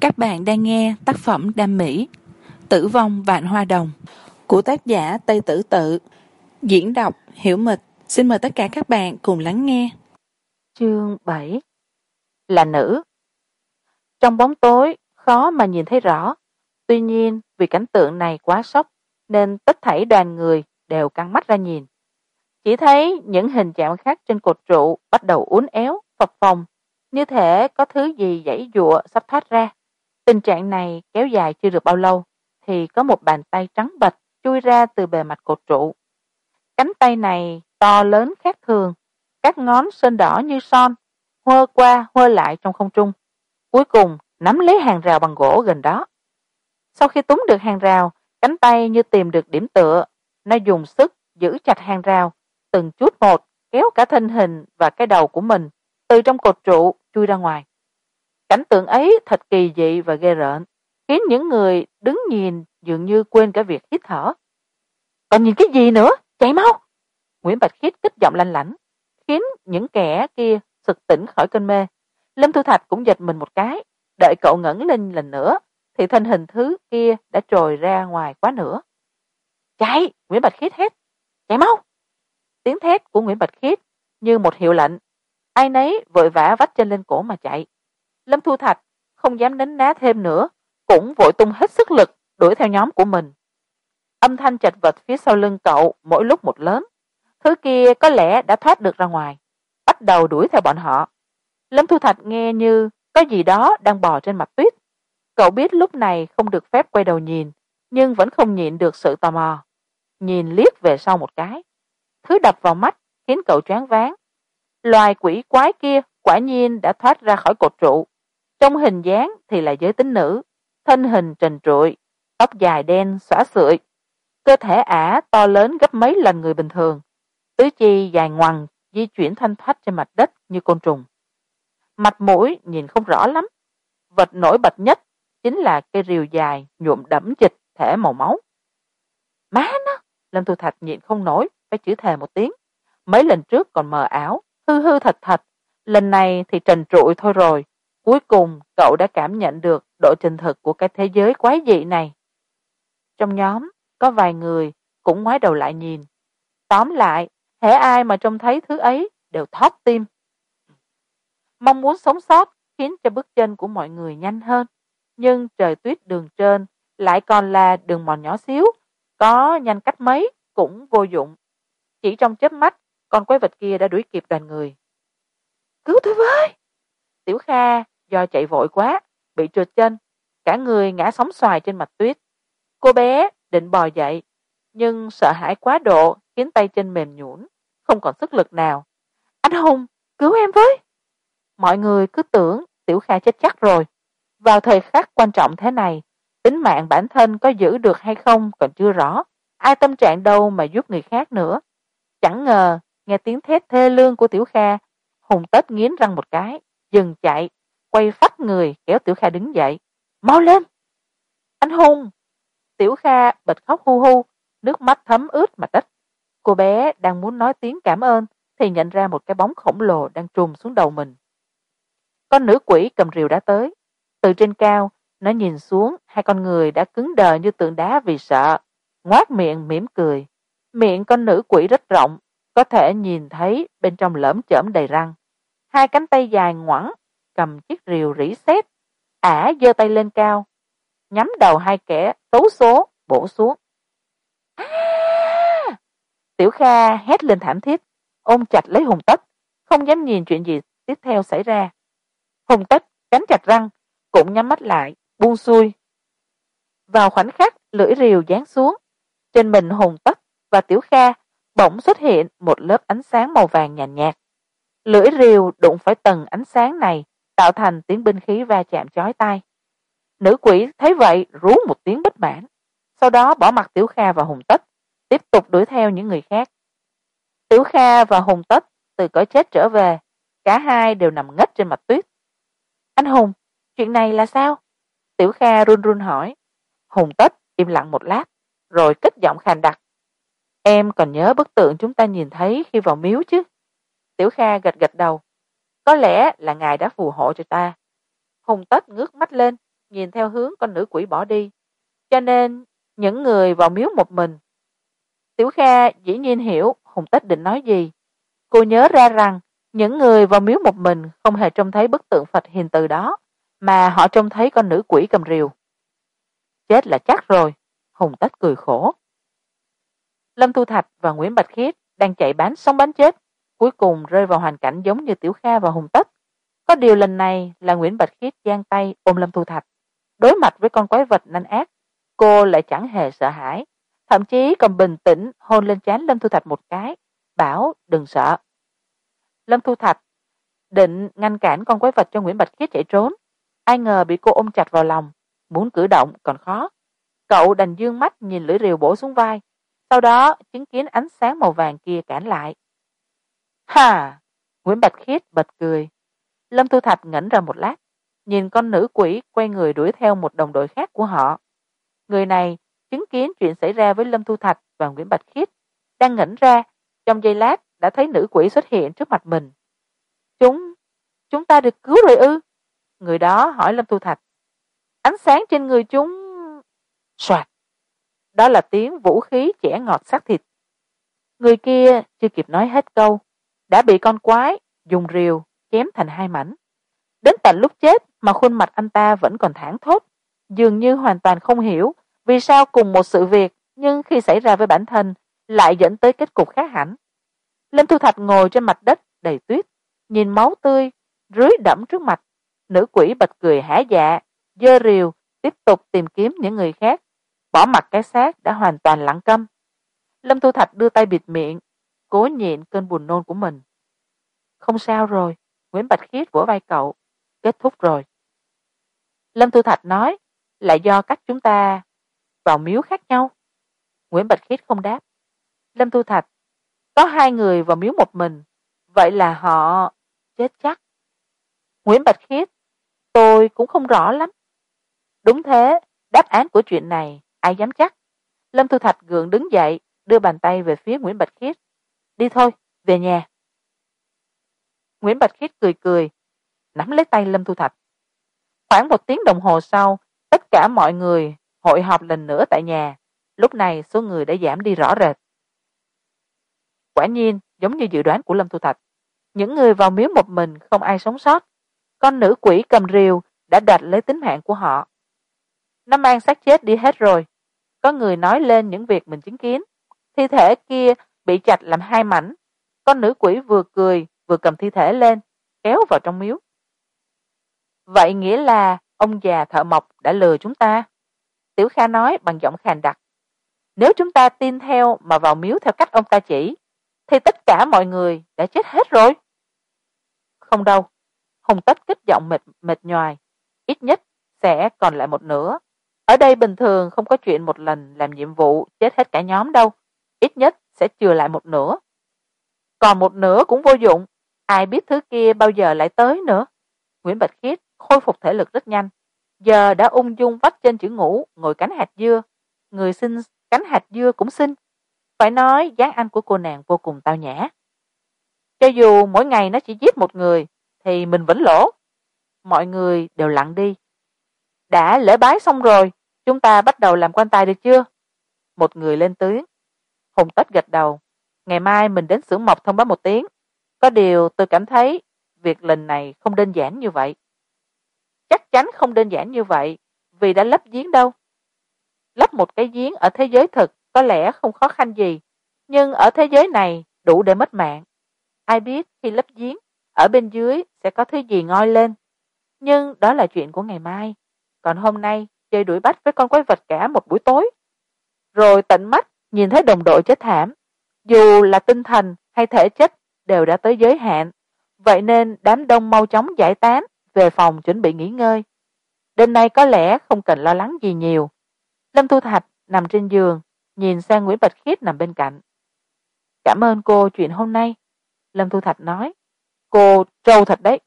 các bạn đang nghe tác phẩm đam mỹ, tử vong vạn hoa đồng, của tác giả tây tử tự. Diễn đọc hiểu mịch. Xin mời tất cả các bạn cùng lắng nghe. Chương bảy. Là nữ. Trong bóng tối, khó mà nhìn thấy rõ. Tuy nhiên, vì cảnh tượng này quá sốc, nên tất thảy đoàn người đều căng mắt ra nhìn. Chỉ thấy những hình chạm khác trên cột trụ bắt đầu uốn éo, phập phồng. Như thể có thứ gì giãy giụa sắp thoát ra tình trạng này kéo dài chưa được bao lâu, thì có một bàn tay trắng bệch chui ra từ bề mặt cột trụ. Cánh tay này to lớn khác thường, các ngón sơn đỏ như son huơ qua huơ lại trong không trung, cuối cùng nắm lấy hàng rào bằng gỗ gần đó. Sau khi túm được hàng rào, cánh tay như tìm được điểm tựa, nó dùng sức giữ chặt hàng rào, từng chút một kéo cả thân hình và cái đầu của mình từ trong cột trụ chui ra ngoài cảnh tượng ấy thật kỳ dị và ghê rợn, khiến những người đứng nhìn dường như quên cả việc hít thở. Còn nhìn cái gì nữa? Chạy mau nguyễn bạch khiết kích giọng lanh lảnh, khiến những kẻ kia sực tỉnh khỏi cơn mê. Lâm thu thạch cũng giật mình một cái, đợi cậu ngẩng lên lần nữa, thì thân hình thứ kia đã trồi ra ngoài quá nữa chạy nguyễn bạch khiết hét. Chạy mau tiếng thét của nguyễn bạch khiết như một hiệu lệnh. Ai nấy vội vã vách chân lên cổ mà chạy lâm thu thạch không dám nấn ná thêm nữa, cũng vội tung hết sức lực đuổi theo nhóm của mình. Âm thanh chật vật phía sau lưng cậu mỗi lúc một lớn. Thứ kia có lẽ đã thoát được ra ngoài, bắt đầu đuổi theo bọn họ. Lâm thu thạch nghe như có gì đó đang bò trên mặt tuyết. Cậu biết lúc này không được phép quay đầu nhìn, nhưng vẫn không nhịn được sự tò mò. Nhìn liếc về sau một cái, thứ đập vào mắt khiến cậu choáng váng. Loài quỷ quái kia quả nhiên đã thoát ra khỏi cột trụ trong hình dáng thì là giới tính nữ, thân hình trần trụi, tóc dài đen, xõa xượi cơ thể ả to lớn gấp mấy lần người bình thường. Tứ chi dài ngoằng, di chuyển thanh thoát trên mặt đất như côn trùng. Mặt mũi nhìn không rõ lắm. Vật nổi bật nhất chính là cây rìu dài, nhuộm đẫm dịch thể màu máu. Má nó! Lâm thu thạch nhịn không nổi, phải chữ thề một tiếng. Mấy lần trước còn mờ ảo, hư hư thật thật. Lần này thì trần trụi thôi rồi cuối cùng cậu đã cảm nhận được độ chân thực của cái thế giới quái dị này. Trong nhóm có vài người cũng ngoái đầu lại nhìn. Tóm lại hễ ai mà trông thấy thứ ấy đều thót tim. Mong muốn sống sót khiến cho bước chân của mọi người nhanh hơn. Nhưng trời tuyết đường trên lại còn là đường mòn nhỏ xíu. Có nhanh cách mấy cũng vô dụng. Chỉ trong chớp mắt con quái vật kia đã đuổi kịp đoàn người. Cứu tôi với! Tiểu kha do chạy vội quá, bị trượt chân, cả người ngã sóng xoài trên mặt tuyết. Cô bé định bò dậy, nhưng sợ hãi quá độ khiến tay chân mềm nhũn, không còn sức lực nào. Anh hùng, cứu em với! Mọi người cứ tưởng tiểu kha chết chắc rồi. Vào thời khắc quan trọng thế này, tính mạng bản thân có giữ được hay không còn chưa rõ. Ai tâm trạng đâu mà giúp người khác nữa. Chẳng ngờ nghe tiếng thét thê lương của tiểu kha, hùng tết nghiến răng một cái, dừng chạy quay phắt người, kéo tiểu kha đứng dậy. Mau lên! Anh hùng! Tiểu kha bật khóc hu hu, nước mắt thấm ướt mặt đất. Cô bé đang muốn nói tiếng cảm ơn, thì nhận ra một cái bóng khổng lồ đang trùm xuống đầu mình. Con nữ quỷ cầm rìu đã tới. Từ trên cao, nó nhìn xuống, hai con người đã cứng đờ như tượng đá vì sợ. Ngoác miệng mỉm cười. Miệng con nữ quỷ rất rộng, có thể nhìn thấy bên trong lởm chởm đầy răng. Hai cánh tay dài ngoẳng cầm chiếc rìu rỉ sét ả giơ tay lên cao nhắm đầu hai kẻ tấu số bổ xuống. À! tiểu kha hét lên thảm thiết ôm chặt lấy hùng tất không dám nhìn chuyện gì tiếp theo xảy ra. Hùng tất cắn chặt răng cũng nhắm mắt lại buông xuôi. Vào khoảnh khắc lưỡi rìu giáng xuống trên mình hùng tất và tiểu kha bỗng xuất hiện một lớp ánh sáng màu vàng nhàn nhạt, nhạt. Lưỡi rìu đụng phải tầng ánh sáng này tạo thành tiếng binh khí va chạm chói tai. Nữ quỷ thấy vậy, rú một tiếng bất mãn. Sau đó bỏ mặt tiểu kha và hùng tất, tiếp tục đuổi theo những người khác. Tiểu kha và hùng tất từ cõi chết trở về, cả hai đều nằm ngất trên mặt tuyết. Anh hùng, chuyện này là sao? Tiểu kha run run hỏi. Hùng tất im lặng một lát, rồi kích giọng khàn đặc. Em còn nhớ bức tượng chúng ta nhìn thấy khi vào miếu chứ? Tiểu kha gật gật đầu có lẽ là ngài đã phù hộ cho ta. Hùng tất ngước mắt lên, nhìn theo hướng con nữ quỷ bỏ đi. Cho nên, những người vào miếu một mình. Tiểu kha dĩ nhiên hiểu hùng tích định nói gì. Cô nhớ ra rằng, những người vào miếu một mình không hề trông thấy bức tượng phật hiền từ đó, mà họ trông thấy con nữ quỷ cầm rìu. Chết là chắc rồi, hùng tất cười khổ. Lâm thu thạch và nguyễn bạch khiết đang chạy bán sống bán chết cuối cùng rơi vào hoàn cảnh giống như tiểu kha và hùng tất. Có điều lần này là nguyễn bạch khiết giang tay ôm lâm thu thạch, đối mặt với con quái vật nanh ác, cô lại chẳng hề sợ hãi, thậm chí còn bình tĩnh hôn lên trán lâm thu thạch một cái, bảo, đừng sợ. Lâm thu thạch định ngăn cản con quái vật cho nguyễn bạch khiết chạy trốn, ai ngờ bị cô ôm chặt vào lòng, muốn cử động còn khó. Cậu đành d ư ơ n g mắt nhìn lưỡi rìu bổ xuống vai, sau đó chứng kiến ánh sáng màu vàng kia cản lại hà nguyễn bạch khiết bật cười. Lâm thu thạch ngẩn ra một lát, nhìn con nữ quỷ quay người đuổi theo một đồng đội khác của họ. Người này chứng kiến chuyện xảy ra với lâm thu thạch và nguyễn bạch khiết, đang ngẩn ra, trong giây lát đã thấy nữ quỷ xuất hiện trước mặt mình. Chúng chúng ta được cứu rồi ư? Người đó hỏi lâm thu thạch. Ánh sáng trên người chúng soạt đó là tiếng vũ khí chẻ ngọt xác thịt. Người kia chưa kịp nói hết câu đã bị con quái dùng rìu chém thành hai mảnh. Đến tận lúc chết mà khuôn mặt anh ta vẫn còn thảng thốt, dường như hoàn toàn không hiểu vì sao cùng một sự việc nhưng khi xảy ra với bản thân lại dẫn tới kết cục khác hẳn. Lâm thu thạch ngồi trên mặt đất đầy tuyết, nhìn máu tươi rưới đẫm trước mặt. Nữ quỷ bật cười hả dạ dơ rìu, tiếp tục tìm kiếm những người khác, bỏ mặt cái xác đã hoàn toàn lặng câm. Lâm thu thạch đưa tay bịt miệng cố nhịn cơn buồn nôn của mình. Không sao rồi, nguyễn bạch khiết vỗ vai cậu, kết thúc rồi. Lâm thu thạch nói, là do cách chúng ta vào miếu khác nhau. Nguyễn bạch khiết không đáp. Lâm thu thạch, có hai người vào miếu một mình, vậy là họ chết chắc. Nguyễn bạch khiết, tôi cũng không rõ lắm. Đúng thế, đáp án của chuyện này, ai dám chắc? Lâm thu thạch gượng đứng dậy, đưa bàn tay về phía nguyễn bạch khiết đi thôi, về nhà. Nguyễn bạch khiết cười cười, nắm lấy tay lâm thu thạch. Khoảng một tiếng đồng hồ sau, tất cả mọi người hội họp lần nữa tại nhà. Lúc này số người đã giảm đi rõ rệt. Quả nhiên, giống như dự đoán của lâm thu thạch, những người vào miếu một mình không ai sống sót. Con nữ quỷ cầm rìu đã đoạt lấy tính mạng của họ. Nó mang xác chết đi hết rồi. Có người nói lên những việc mình chứng kiến. Thi thể kia bị chặt làm hai mảnh. Con nữ quỷ vừa cười, vừa cầm thi thể lên, kéo vào trong miếu. Vậy nghĩa là ông già thợ mộc đã lừa chúng ta? Tiểu kha nói bằng giọng khàn đặc. Nếu chúng ta tin theo mà vào miếu theo cách ông ta chỉ, thì tất cả mọi người đã chết hết rồi. Không đâu. Hùng tất kích giọng mệt mệt nhoài. Ít nhất sẽ còn lại một nửa. Ở đây bình thường không có chuyện một lần làm nhiệm vụ, chết hết cả nhóm đâu ít nhất sẽ chừa lại một nửa. Còn một nửa cũng vô dụng, ai biết thứ kia bao giờ lại tới nữa. Nguyễn bạch khiết khôi phục thể lực rất nhanh. Giờ đã ung dung vắt trên chữ ngủ, ngồi cánh hạt dưa. Người xin, cánh hạt dưa cũng xin. Phải nói dáng anh của cô nàng vô cùng tao nhã. Cho dù mỗi ngày nó chỉ giết một người, thì mình vẫn lỗ. Mọi người đều lặng đi. Đã lễ bái xong rồi, chúng ta bắt đầu làm quan tài được chưa? Một người lên tiếng hùng tất gật đầu. Ngày mai mình đến xưởng mộc thông báo một tiếng. Có điều tôi cảm thấy việc lần này không đơn giản như vậy. Chắc chắn không đơn giản như vậy, vì đã lấp giếng đâu. Lấp một cái giếng ở thế giới thực có lẽ không khó khăn gì, nhưng ở thế giới này đủ để mất mạng. Ai biết khi lấp giếng, ở bên dưới sẽ có thứ gì ngoi lên. Nhưng đó là chuyện của ngày mai. Còn hôm nay chơi đuổi bắt với con quái vật cả một buổi tối. Rồi tận mắt nhìn thấy đồng đội chết thảm, dù là tinh thần hay thể chất đều đã tới giới hạn. Vậy nên đám đông mau chóng giải tán, về phòng chuẩn bị nghỉ ngơi. Đêm nay có lẽ không cần lo lắng gì nhiều. Lâm thu thạch nằm trên giường, nhìn sang nguyễn bạch khiết nằm bên cạnh. Cảm ơn cô chuyện hôm nay, lâm thu thạch nói. Cô trâu thật đấy,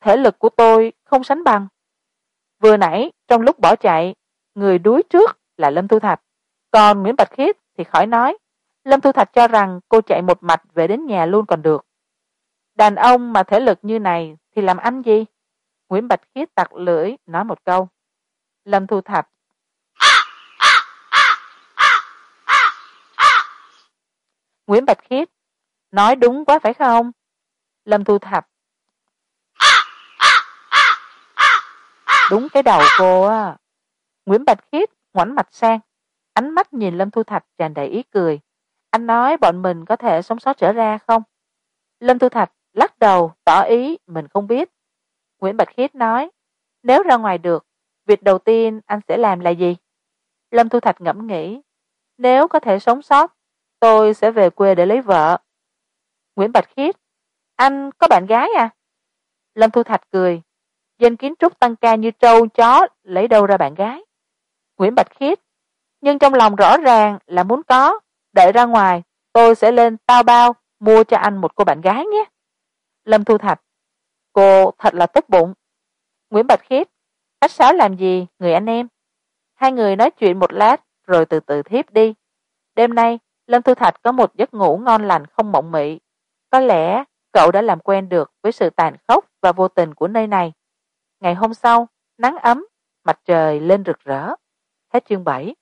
thể lực của tôi không sánh bằng. Vừa nãy, trong lúc bỏ chạy, người đuối trước là lâm thu thạch, còn nguyễn bạch khiết thì khỏi nói. Lâm thu thạch cho rằng cô chạy một mạch về đến nhà luôn còn được. Đàn ông mà thể lực như này thì làm ăn gì? Nguyễn bạch khiết tặc lưỡi nói một câu. Lâm thu thạch. Nguyễn bạch khiết. Nói đúng quá phải không? Lâm thu thạch. Đúng cái đầu cô á. Nguyễn bạch khiết ngoảnh mặt sang ánh mắt nhìn lâm thu thạch tràn đầy ý cười. Anh nói bọn mình có thể sống sót trở ra không? Lâm thu thạch lắc đầu, tỏ ý mình không biết. Nguyễn bạch khiết nói, nếu ra ngoài được, việc đầu tiên anh sẽ làm là gì? Lâm thu thạch ngẫm nghĩ, nếu có thể sống sót, tôi sẽ về quê để lấy vợ. Nguyễn bạch khiết, anh có bạn gái à? Lâm thu thạch cười, danh kiến trúc tăng ca như trâu chó lấy đâu ra bạn gái? Nguyễn bạch khiết nhưng trong lòng rõ ràng là muốn có, đợi ra ngoài, tôi sẽ lên tao bao, mua cho anh một cô bạn gái nhé. Lâm thu thạch, cô thật là tốt bụng. Nguyễn bạch khiết, khách sáo làm gì, người anh em? Hai người nói chuyện một lát, rồi từ từ thiếp đi. Đêm nay, lâm thu thạch có một giấc ngủ ngon lành không mộng mị. Có lẽ cậu đã làm quen được với sự tàn khốc và vô tình của nơi này. Ngày hôm sau, nắng ấm, mặt trời lên rực rỡ. Hết chương bảy.